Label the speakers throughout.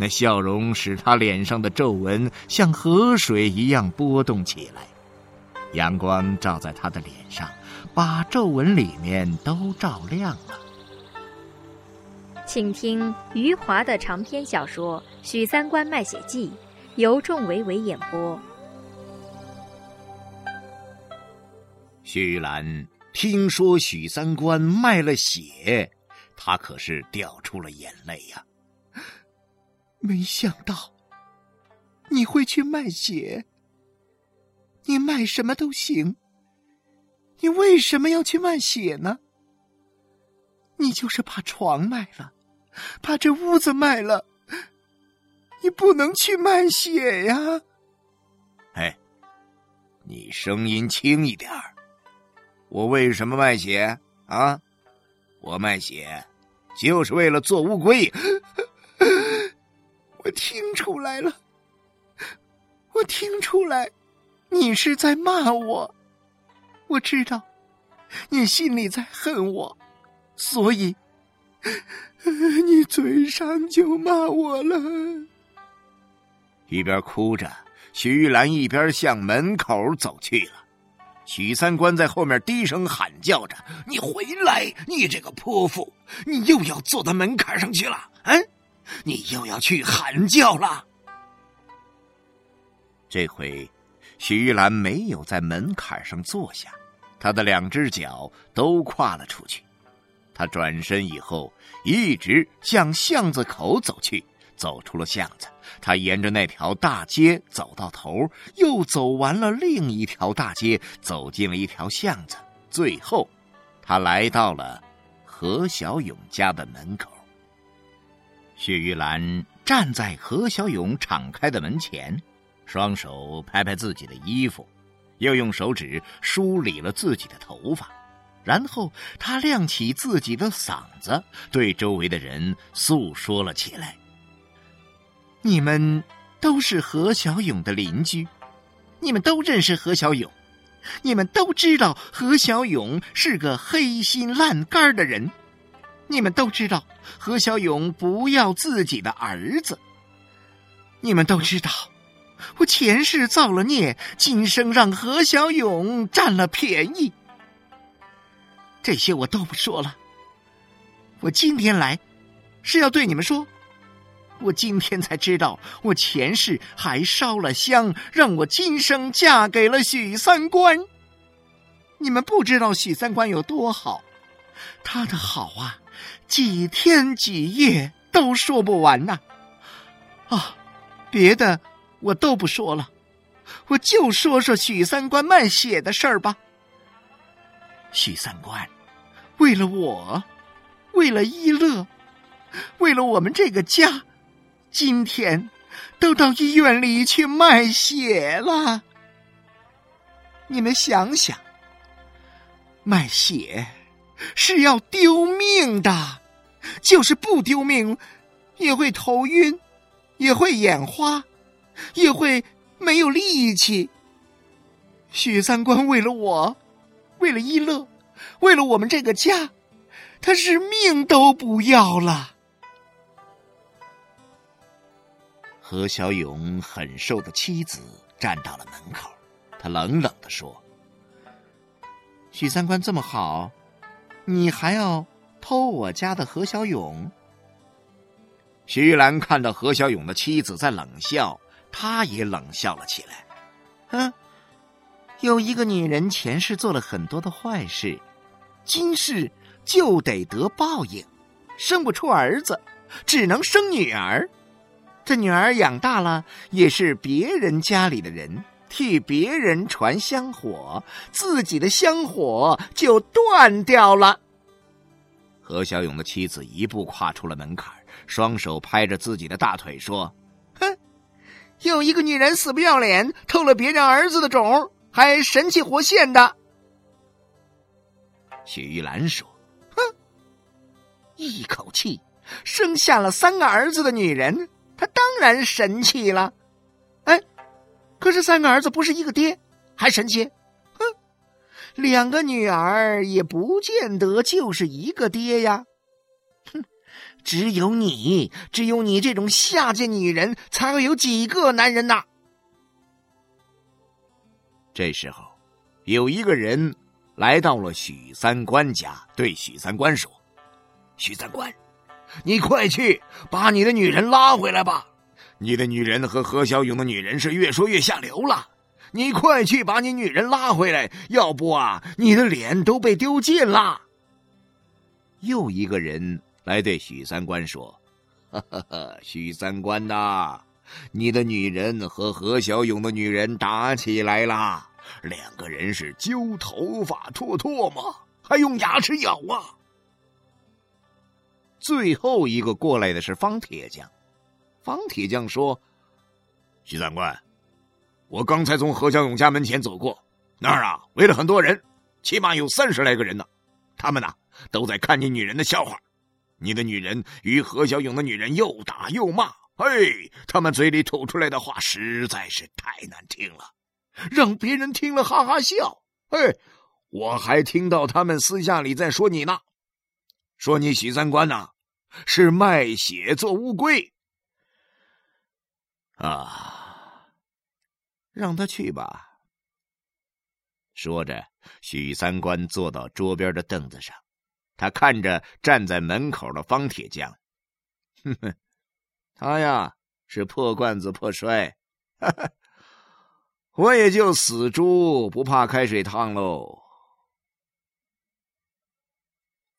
Speaker 1: 那笑容使他脸上的皱纹像河水一样波动起来。阳光照在他的脸上，把皱纹里面都照亮了。
Speaker 2: 请听余华的长篇小说《许三观卖血记》，由仲维维演播。
Speaker 1: 徐兰。听说许三观卖了血，他可是掉出了眼泪呀。
Speaker 3: 没想到你会去卖血，你卖什么都行。你为什么要去卖血呢？你就是把床卖了，把这屋子卖了，你不能去卖血呀。
Speaker 1: 哎，你声音轻一点。我为什么卖血啊？我卖血就是为了做乌龟。
Speaker 3: 我听出来了，我听出来，你是在骂我。我知道，你心里在恨我，所以你嘴上就骂我了。
Speaker 1: 一边哭着，徐玉兰一边向门口走去了。许三观在后面低声喊叫着：“
Speaker 4: 你回来！你这个泼妇，你又要坐到门槛上去了？嗯，你又要去喊叫了。”
Speaker 1: 这回，许玉兰没有在门槛上坐下，她的两只脚都跨了出去。她转身以后，一直向巷子口走去。走出了巷子，她沿着那条大街走到头，又走完了另一条大街，走进了一条巷子，最后，他来到了何小勇家的门口。薛玉兰站在何小勇敞开的门前，双手拍拍自己的衣服，又用手指梳理了自己的头发，然后她亮起自己的嗓子，对周围的人诉说了起来。
Speaker 3: 你们都是何小勇的邻居，你们都认识何小勇，你们都知道何小勇是个黑心烂肝的人，你们都知道何小勇不要自己的儿子，你们都知道我前世造了孽，今生让何小勇占了便宜。这些我都不说了，我今天来是要对你们说。我今天才知道，我前世还烧了香，让我今生嫁给了许三观。你们不知道许三观有多好，他的好啊，几天几夜都说不完呐。啊，别的我都不说了，我就说说许三观卖血的事儿吧。许三观为了我，为了一乐，为了我们这个家。今天都到医院里去卖血了。你们想想，卖血是要丢命的，就是不丢命，也会头晕，也会眼花，也会没有力气。许三观为了我，为了一乐，为了我们这个家，他是命都不要了。
Speaker 1: 何小勇很瘦的妻子站到了门口，他冷冷的说：“
Speaker 3: 许三观这么好，你还要偷我家的何小勇？”
Speaker 1: 徐玉兰看到何小勇的妻子在冷笑，他也冷笑了起来。
Speaker 3: 嗯，有一个女人前世做了很多的坏事，今世就得得报应，生不出儿子，只能生女儿。这女儿养大了，也是别人家里的人，替别人传香火，自己的香火就断掉了。
Speaker 1: 何小勇的妻子一步跨出了门槛，双手拍着自己的大腿说：“哼，
Speaker 5: 有一个女人死不要脸，偷了别人儿子的种，还神气活现的。
Speaker 3: 许玉兰说：“
Speaker 5: 哼，一口气生下了三个儿子的女人，她当然神气了。哎，可是三个儿子不是一个爹，还神奇？哼，两个女儿也不见得就是一个爹呀。哼。”只有你，只有你这种下贱女人，才会有几个男人呐！
Speaker 3: 这时候，有一个人来到了许三观家，对许三观说：“
Speaker 4: 许三观，你快去把你的女人拉回来吧！你的女人和何小勇的女人是越说越下流了。你快去把你女人拉回来，要不啊，你的脸都被丢尽了。”
Speaker 3: 又一个人。来对许三观说：“哈哈哈，许三观呐，你的女人和何小勇的女人打起来了，两个人是揪头发、唾唾沫，还用牙齿咬啊。”最后一个过来的是方铁匠。方铁匠说：“
Speaker 4: 许三观，我刚才从何小勇家门前走过，那儿啊围了很多人，起码有三十来个人呢，他们呐都在看你女人的笑话。”你的女人与何小勇的女人又打又骂，哎，他们嘴里吐出来的话实在是太难听了，让别人听了哈哈笑。哎，我还听到他们私下里在说你呢，说你许三观呐是卖血做乌龟
Speaker 3: 啊，让他去吧。说着，许三观坐到桌边的凳子上。他看着站在门口的方铁匠，哼哼，他呀是破罐子破摔，哈哈，我也就死猪不怕开水烫喽。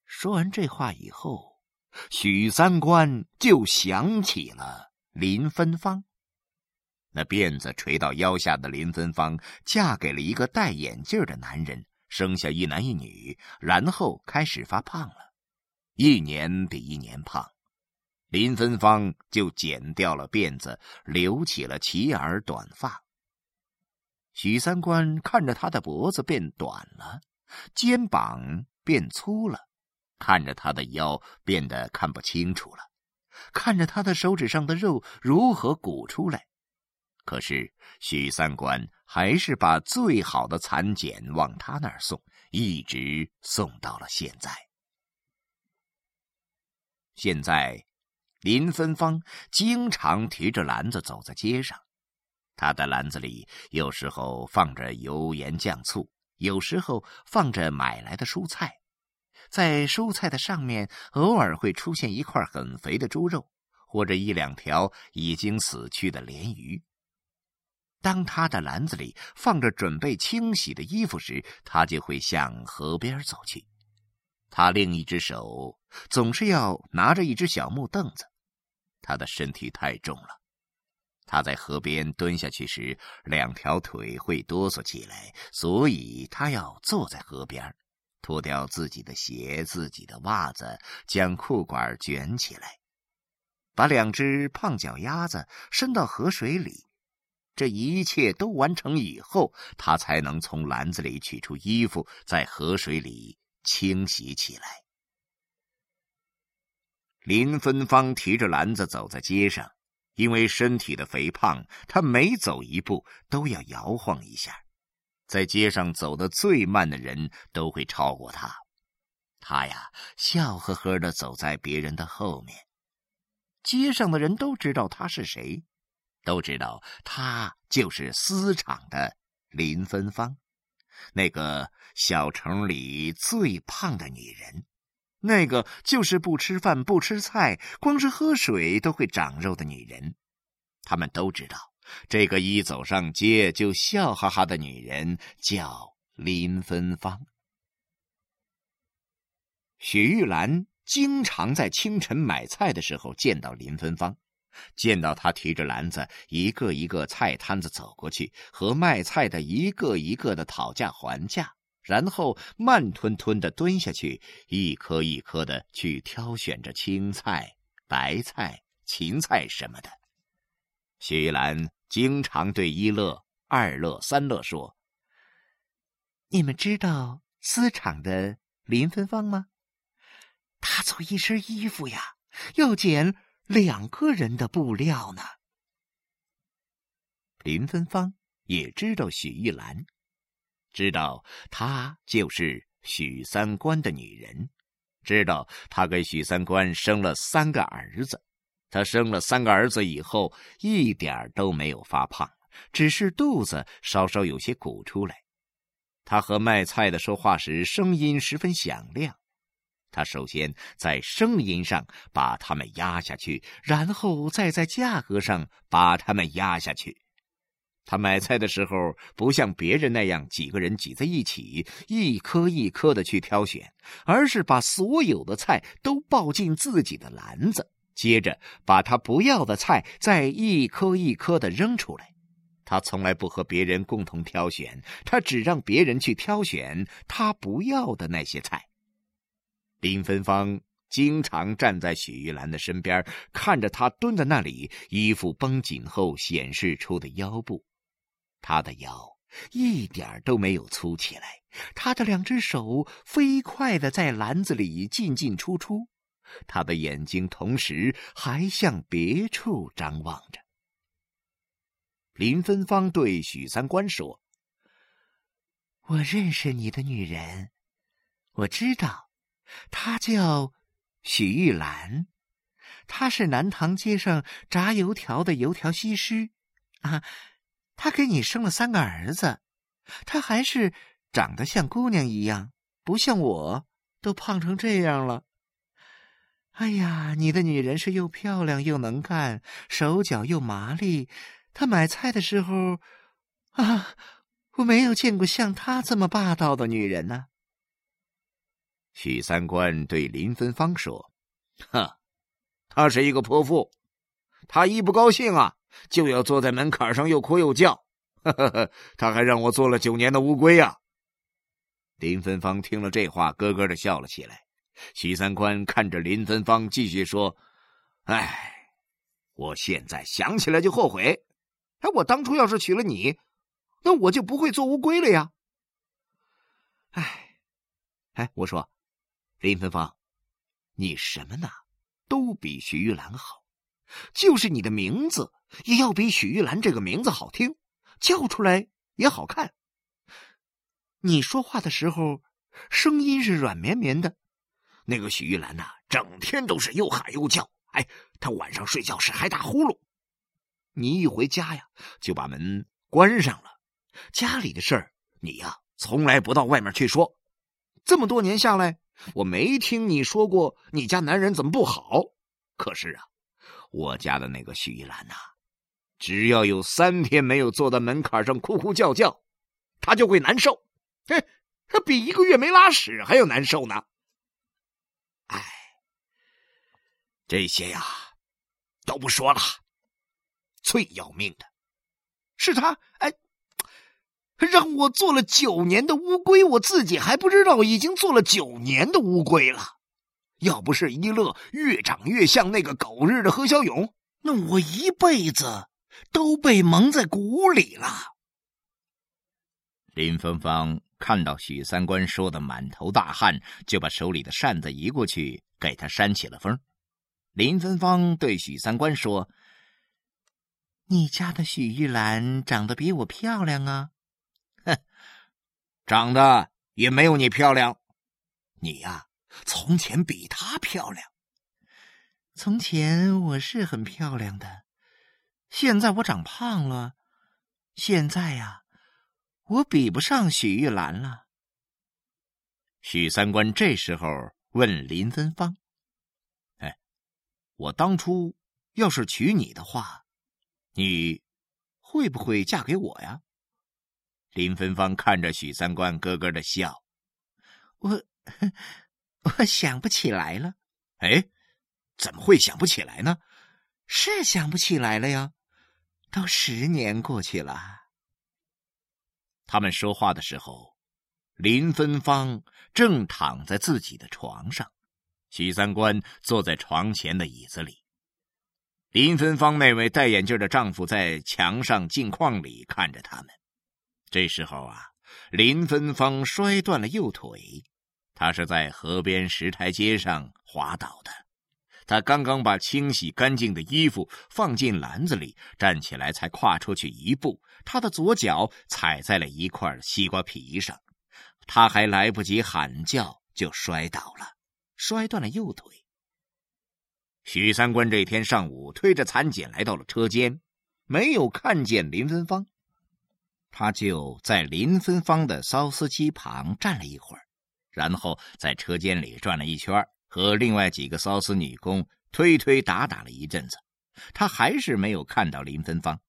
Speaker 3: 说完这话以后，许三观就想起了林芬芳。那辫子垂到腰下的林芬芳，嫁给了一个戴眼镜的男人。生下一男一女，然后开始发胖了，一年比一年胖。林芬芳就剪掉了辫子，留起了齐耳短发。许三观看着他的脖子变短了，肩膀变粗了，看着他的腰变得看不清楚了，看着他的手指上的肉如何鼓出来。可是许三观还是把最好的蚕茧往他那儿送，一直送到了现在。现在，林芬芳经常提着篮子走在街上，他的篮子里有时候放着油盐酱醋，有时候放着买来的蔬菜，在蔬菜的上面偶尔会出现一块很肥的猪肉，或者一两条已经死去的鲢鱼。当他的篮子里放着准备清洗的衣服时，他就会向河边走去。他另一只手总是要拿着一只小木凳子，他的身体太重了。他在河边蹲下去时，两条腿会哆嗦起来，所以他要坐在河边，脱掉自己的鞋、自己的袜子，将裤管卷起来，把两只胖脚丫子伸到河水里。这一切都完成以后，他才能从篮子里取出衣服，在河水里清洗起来。林芬芳提着篮子走在街上，因为身体的肥胖，他每走一步都要摇晃一下。在街上走得最慢的人都会超过他，他呀笑呵呵的走在别人的后面。街上的人都知道他是谁。都知道，她就是丝厂的林芬芳，那个小城里最胖的女人，那个就是不吃饭不吃菜，光是喝水都会长肉的女人。他们都知道，这个一走上街就笑哈哈的女人叫林芬芳。许玉兰经常在清晨买菜的时候见到林芬芳。见到他提着篮子，一个一个菜摊子走过去，和卖菜的一个一个的讨价还价，然后慢吞吞的蹲下去，一颗一颗的去挑选着青菜、白菜、芹菜什么的。徐兰经常对一乐、二乐、三乐说：“
Speaker 5: 你们知道丝厂的林芬芳吗？他做一身衣服呀，要剪两个人的布料呢。”
Speaker 3: 林芬芳也知道许玉兰，知道她就是许三观的女人，知道她给许三观生了三个儿子。她生了三个儿子以后，一点都没有发胖，只是肚子稍稍有些鼓出来。她和卖菜的说话时，声音十分响亮。他首先在声音上把他们压下去，然后再在价格上把他们压下去。他买菜的时候，不像别人那样几个人挤在一起，一颗一颗的去挑选，而是把所有的菜都抱进自己的篮子。接着，把他不要的菜再一颗一颗的扔出来。他从来不和别人共同挑选，他只让别人去挑选他不要的那些菜。林芬芳经常站在许玉兰的身边，看着她蹲在那里，衣服绷紧后显示出的腰部。她的腰一点都没有粗起来，她的两只手飞快的在篮子里进进出出。她的眼睛同时还向别处张望着。林芬芳对许三观说：“
Speaker 5: 我认识你的女人，我知道，她叫许玉兰，她是南塘街上炸油条的油条西施啊。她给你生了三个儿子，她还是长得像姑娘一样，不像我都胖成这样了。”哎呀，你的女人是又漂亮又能干，手脚又麻利。她买菜的时候，啊，我没有见过像她这么霸道的女人呢。
Speaker 3: 许三观对林芬芳说：“哼，她是一个泼妇，她一不高兴啊，就要坐在门槛上又哭又叫。呵呵呵，她还让我做了九年的乌龟呀。”林芬芳听了这话，咯咯的笑了起来。许三观看着林芬芳，继续说：“哎，我现在想起来就后悔。哎，我当初要是娶了你，那我就不会做乌龟了呀。哎，哎，我说，林芬芳，你什么呢？都比徐玉兰好，就是你的名字也要比许玉兰这个名字好听，叫出来也好看。你说话的时候，声音是软绵绵的。”那个许玉兰呐，整天都是又喊又叫，哎，她晚上睡觉时还打呼噜。你一回家呀，就把门关上了，家里的事儿你呀，从来不到外面去说。这么多年下来，我没听你说过你家男人怎么不好。可是啊，我家的那个许一兰呐，只要有三天没有坐在门槛上哭哭叫叫，他就会难受。嘿，他比一个月没拉屎还要难受呢。哎，这些呀，都不说了。最要命的，是他哎，让我做了九年的乌龟，我自己还不知道已经做了九年的乌龟了。要不是一乐越长越像那个狗日的何小勇，那我一辈子都被蒙在鼓里了。林芬芳。看到许三观说的满头大汗，就把手里的扇子移过去给他扇起了风。林芬芳对许三观说：“
Speaker 5: 你家的许玉兰长得比我漂亮啊？
Speaker 3: 哼，长得也没有你漂亮。你呀，从前比她漂亮。
Speaker 5: 从前我是很漂亮的，现在我长胖了。现在呀。”我比不上许玉兰了。
Speaker 3: 许三观这时候问林芬芳：“哎，我当初要是娶你的话，你会不会嫁给我呀？”林芬芳看着许三观，咯咯的笑：“
Speaker 5: 我，我想不起来了。
Speaker 3: 哎，怎么会想不起来呢？
Speaker 5: 是想不起来了呀，都十年过去了。”
Speaker 3: 他们说话的时候，林芬芳正躺在自己的床上，许三观坐在床前的椅子里。林芬芳那位戴眼镜的丈夫在墙上镜框里看着他们。这时候啊，林芬芳摔断了右腿，她是在河边石台阶上滑倒的。她刚刚把清洗干净的衣服放进篮子里，站起来才跨出去一步，她的左脚踩在了一块西瓜皮上，她还来不及喊叫就摔倒了，摔断了右腿。许三观这天上午推着蚕茧来到了车间，没有看见林芬芳，他就在林芬芳的骚司机旁站了一会儿，然后在车间里转了一圈，和另外几个骚司女工推推打打了一阵子，他还是没有看到林芬芳。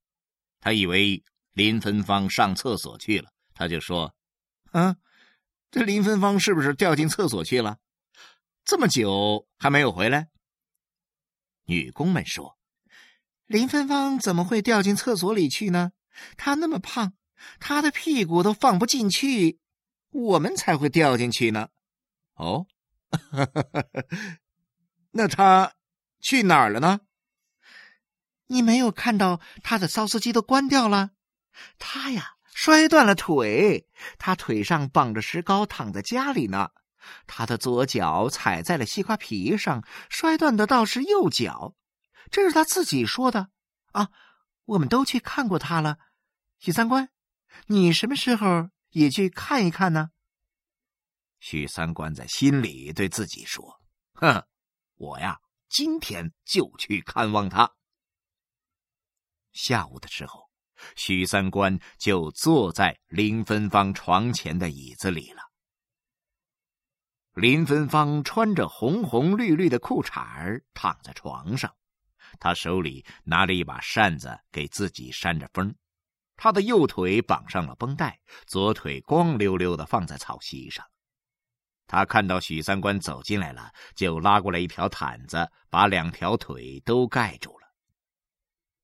Speaker 3: 他以为林芬芳上厕所去了，他就说：“啊，这林芬芳是不是掉进厕所去了？这么久还没有回来？”女工们说：“林芬芳怎么会掉进厕所里去呢？她那么胖，他的屁股都放不进去，我们才会掉进去呢。”哦，那他去哪儿了呢？你没有看到他的骚司机都关掉了？他呀，摔断了腿，他腿上绑着石膏，躺在家里呢。他的左脚踩在了西瓜皮上，摔断的倒是右脚，这是他自己说的啊！我们都去看过他了。许三观，你什么时候也去看一看呢？许三观在心里对自己说：“哼，我呀，今天就去看望他。”下午的时候，许三观就坐在林芬芳床前的椅子里了。林芬芳穿着红红绿绿的裤衩儿躺在床上，她手里拿着一把扇子给自己扇着风。他的右腿绑上了绷带，左腿光溜溜的放在草席上。他看到许三观走进来了，就拉过来一条毯子，把两条腿都盖住了。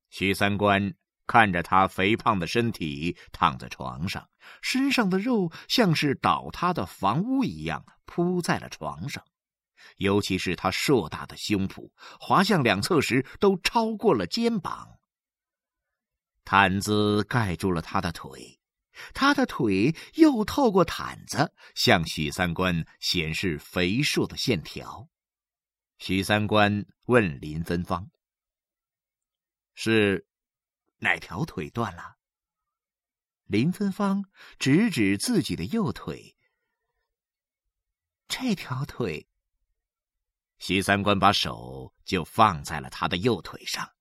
Speaker 3: 许三观。看着他肥胖的身体躺在床上，身上的肉像是倒塌的房屋一样铺在了床上，尤其是他硕大的胸脯，滑向两侧时都超过了肩膀。毯子盖住了他的腿，他的腿又透过毯子向许三观显示肥硕的线条。许三观问林芬芳：“是？”哪条腿断了？林芬芳指指自己的右腿。这条腿。许三观把手就放在了他的右腿上。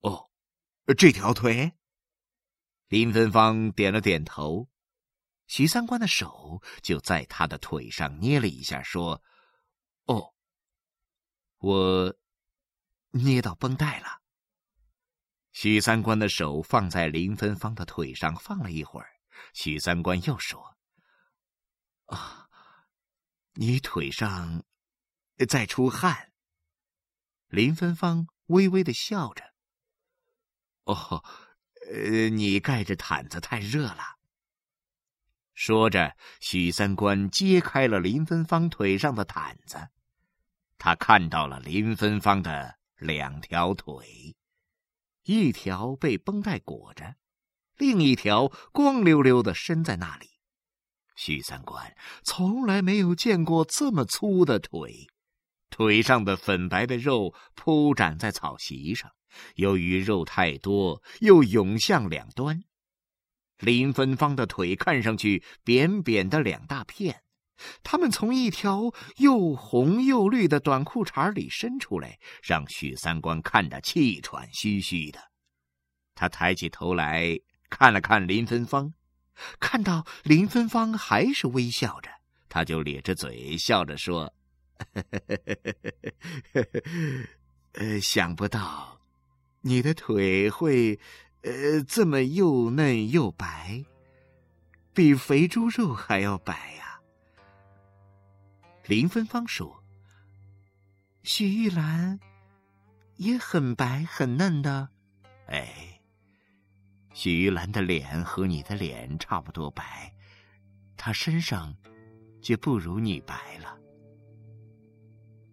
Speaker 3: 哦，这条腿。林芬芳点了点头。许三观的手就在他的腿上捏了一下，说：“哦，我捏到绷带了。”许三观的手放在林芬芳的腿上放了一会儿，许三观又说：“啊，你腿上在出汗。”林芬芳微微的笑着：“哦，呃，你盖着毯子太热了。”说着，许三观揭开了林芬芳腿上的毯子，他看到了林芬芳的两条腿。一条被绷带裹着，另一条光溜溜的伸在那里。许三观从来没有见过这么粗的腿，腿上的粉白的肉铺展在草席上，由于肉太多，又涌向两端。林芬芳的腿看上去扁扁的两大片。他们从一条又红又绿的短裤衩里伸出来，让许三观看得气喘吁吁的。他抬起头来看了看林芬芳，看到林芬芳还是微笑着，他就咧着嘴笑着说：“呵呵呵呵呵呵呵呃，想不到你的腿会呃这么又嫩又白，比肥猪肉还要白呀。”林芬芳说：“许玉兰也很白很嫩的，哎，许玉兰的脸和你的脸差不多白，她身上就不如你白了。”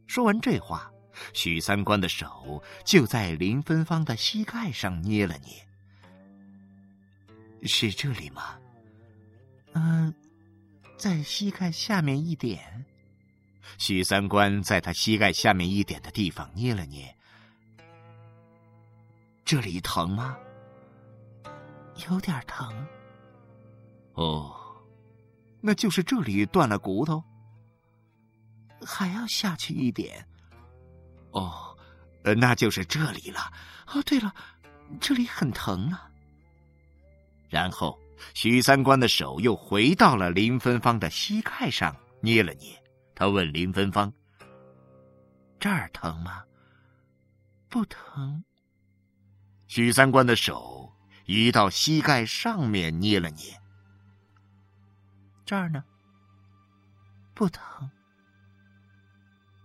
Speaker 3: 说完这话，许三观的手就在林芬芳的膝盖上捏了捏。是这里吗？嗯，在膝盖下面一点。许三观在他膝盖下面一点的地方捏了捏。这里疼吗？有点疼。哦，那就是这里断了骨头。还要下去一点。哦，那就是这里了。哦，对了，这里很疼啊。然后，许三观的手又回到了林芬芳的膝盖上，捏了捏。他问林芬芳：“这儿疼吗？”“不疼。”许三观的手移到膝盖上面，捏了捏。“这儿呢？”“不疼。”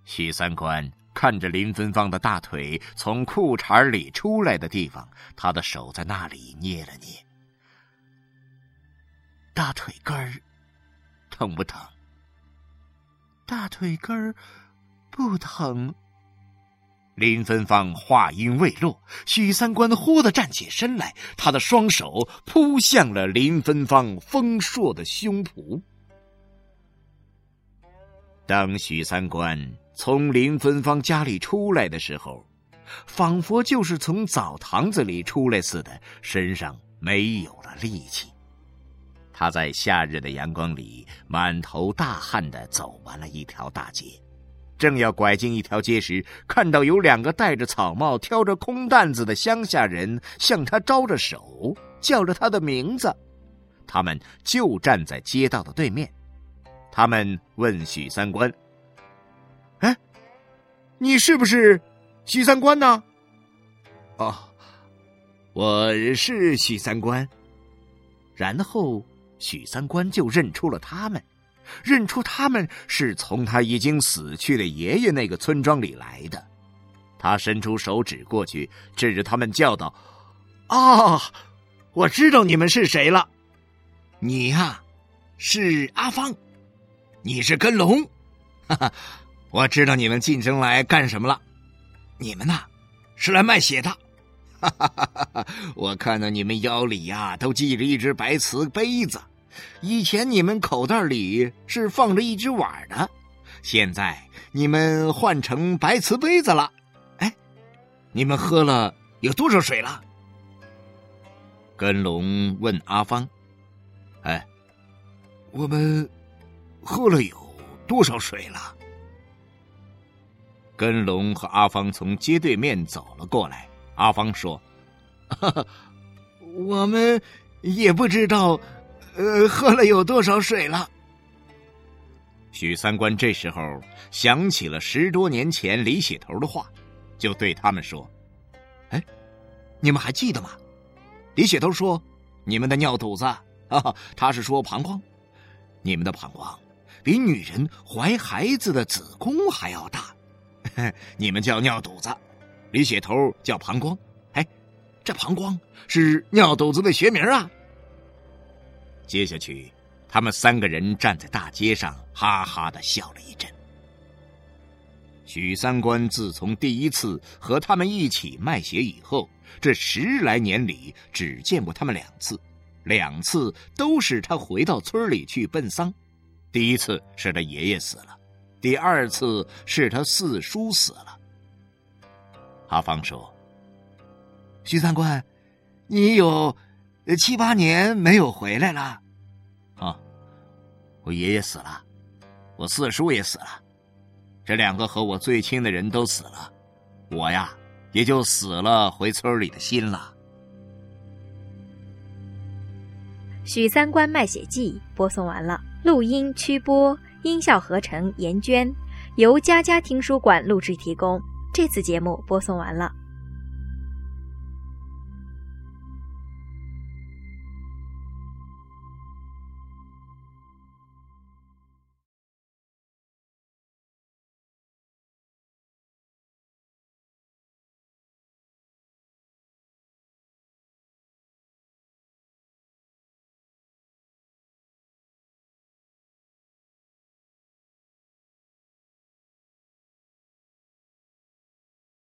Speaker 3: 许三观看着林芬芳的大腿从裤衩里出来的地方，他的手在那里捏了捏。大腿根儿疼不疼？大腿根儿不疼。林芬芳话音未落，许三观忽的站起身来，他的双手扑向了林芬芳丰硕的胸脯。当许三观从林芬芳家里出来的时候，仿佛就是从澡堂子里出来似的，身上没有了力气。他在夏日的阳光里满头大汗的走完了一条大街，正要拐进一条街时，看到有两个戴着草帽、挑着空担子的乡下人向他招着手，叫着他的名字。他们就站在街道的对面。他们问许三观：“，你是不是许三观呢？”“哦，我是许三观。”然后。许三观就认出了他们，认出他们是从他已经死去的爷爷那个村庄里来的。他伸出手指过去，指着他们叫道：“啊，我知道你们是谁了！你呀，是阿芳，你是根龙，哈哈，我知道你们进城来干什么了。你们呐，是来卖血的。”哈哈哈哈哈！我看到你们腰里呀都系着一只白瓷杯子，以前你们口袋里是放着一只碗的，现在你们换成白瓷杯子了。哎，你们喝了有多少水了？根龙问阿芳：“哎，我们喝了有多少水了？”根龙和阿芳从街对面走了过来。阿芳说：“我们也不知道，呃，喝了有多少水了。”许三观这时候想起了十多年前李血头的话，就对他们说：“哎，你们还记得吗？李血头说，你们的尿肚子啊，他是说膀胱，你们的膀胱比女人怀孩子的子宫还要大，你们叫尿肚子。”李血头叫膀胱，哎，这膀胱是尿肚子的学名啊。接下去，他们三个人站在大街上，哈哈的笑了一阵。许三观自从第一次和他们一起卖血以后，这十来年里只见过他们两次，两次都是他回到村里去奔丧。第一次是他爷爷死了，第二次是他四叔死了。阿芳说：“徐三观，你有七八年没有回来了。啊，我爷爷死了，我四叔也死了，这两个和我最亲的人都死了，我呀也就死了回村里的心了。”
Speaker 2: 《许三观卖血记》播送完了，录音、曲播、音效合成严娟，由佳佳听书馆录制提供。这次节目播送完了。